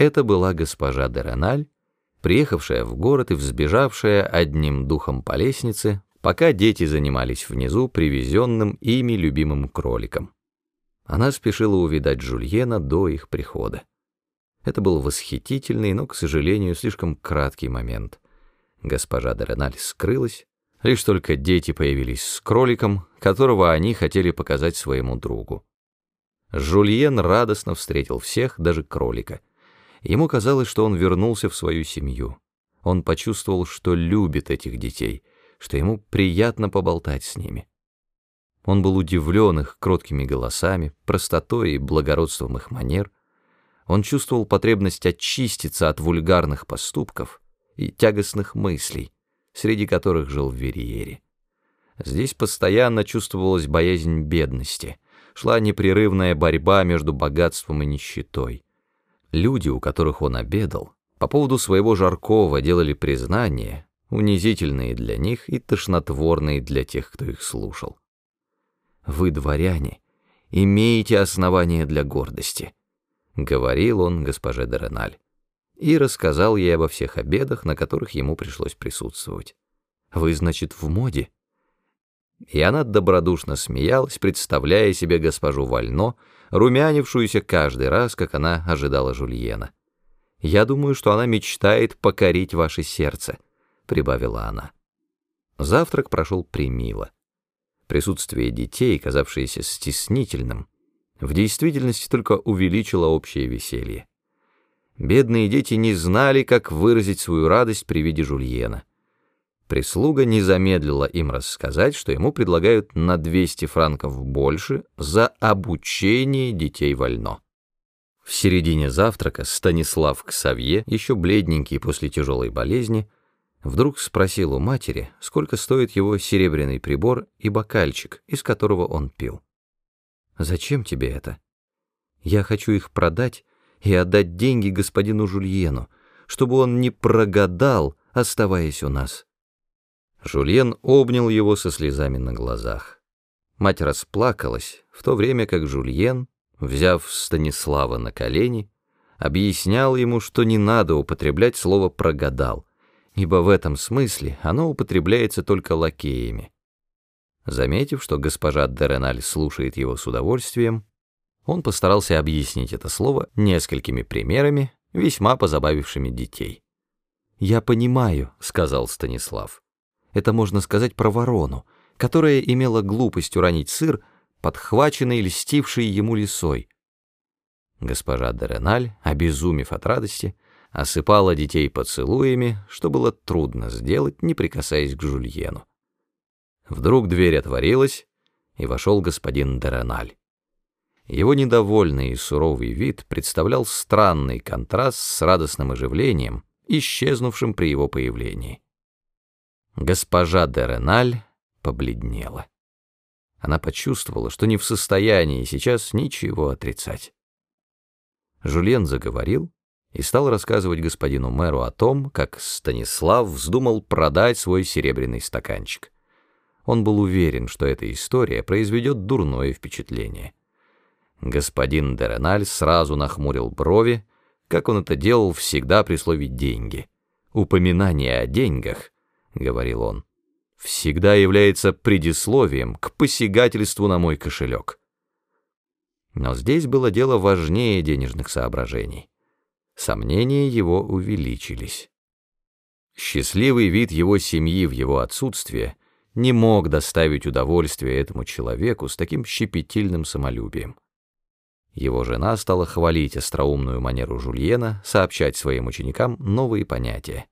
Это была госпожа де Реналь, приехавшая в город и взбежавшая одним духом по лестнице, пока дети занимались внизу привезенным ими любимым кроликом. Она спешила увидать Жульена до их прихода. Это был восхитительный, но, к сожалению, слишком краткий момент. Госпожа Дореналь скрылась, лишь только дети появились с кроликом, которого они хотели показать своему другу. Жульен радостно встретил всех, даже кролика. Ему казалось, что он вернулся в свою семью. Он почувствовал, что любит этих детей, что ему приятно поболтать с ними. Он был удивлен их кроткими голосами, простотой и благородством их манер. Он чувствовал потребность очиститься от вульгарных поступков и тягостных мыслей, среди которых жил в Вериере. Здесь постоянно чувствовалась боязнь бедности, шла непрерывная борьба между богатством и нищетой. Люди, у которых он обедал, по поводу своего жаркого делали признания, унизительные для них и тошнотворные для тех, кто их слушал. «Вы, дворяне, имеете основания для гордости», — говорил он госпоже Дереналь, и рассказал ей обо всех обедах, на которых ему пришлось присутствовать. «Вы, значит, в моде?» И она добродушно смеялась, представляя себе госпожу Вально, румянившуюся каждый раз, как она ожидала Жульена. «Я думаю, что она мечтает покорить ваше сердце», — прибавила она. Завтрак прошел примило. Присутствие детей, казавшееся стеснительным, в действительности только увеличило общее веселье. Бедные дети не знали, как выразить свою радость при виде Жульена. Прислуга не замедлила им рассказать, что ему предлагают на 200 франков больше за обучение детей вольно. В середине завтрака Станислав Ксавье, еще бледненький после тяжелой болезни, вдруг спросил у матери, сколько стоит его серебряный прибор и бокальчик, из которого он пил. «Зачем тебе это? Я хочу их продать и отдать деньги господину Жульену, чтобы он не прогадал, оставаясь у нас». Жульен обнял его со слезами на глазах. Мать расплакалась, в то время как Жульен, взяв Станислава на колени, объяснял ему, что не надо употреблять слово «прогадал», ибо в этом смысле оно употребляется только лакеями. Заметив, что госпожа Дереналь слушает его с удовольствием, он постарался объяснить это слово несколькими примерами, весьма позабавившими детей. «Я понимаю», — сказал Станислав. Это можно сказать про ворону, которая имела глупость уронить сыр, подхваченный льстившей ему лисой. Госпожа Дереналь, обезумев от радости, осыпала детей поцелуями, что было трудно сделать, не прикасаясь к Жульену. Вдруг дверь отворилась, и вошел господин Дереналь. Его недовольный и суровый вид представлял странный контраст с радостным оживлением, исчезнувшим при его появлении. Госпожа де Реналь побледнела. Она почувствовала, что не в состоянии сейчас ничего отрицать. Жульен заговорил и стал рассказывать господину мэру о том, как Станислав вздумал продать свой серебряный стаканчик. Он был уверен, что эта история произведет дурное впечатление. Господин Дереналь сразу нахмурил брови, как он это делал всегда при слове «деньги». Упоминание о деньгах —— говорил он, — всегда является предисловием к посягательству на мой кошелек. Но здесь было дело важнее денежных соображений. Сомнения его увеличились. Счастливый вид его семьи в его отсутствие не мог доставить удовольствия этому человеку с таким щепетильным самолюбием. Его жена стала хвалить остроумную манеру Жульена сообщать своим ученикам новые понятия.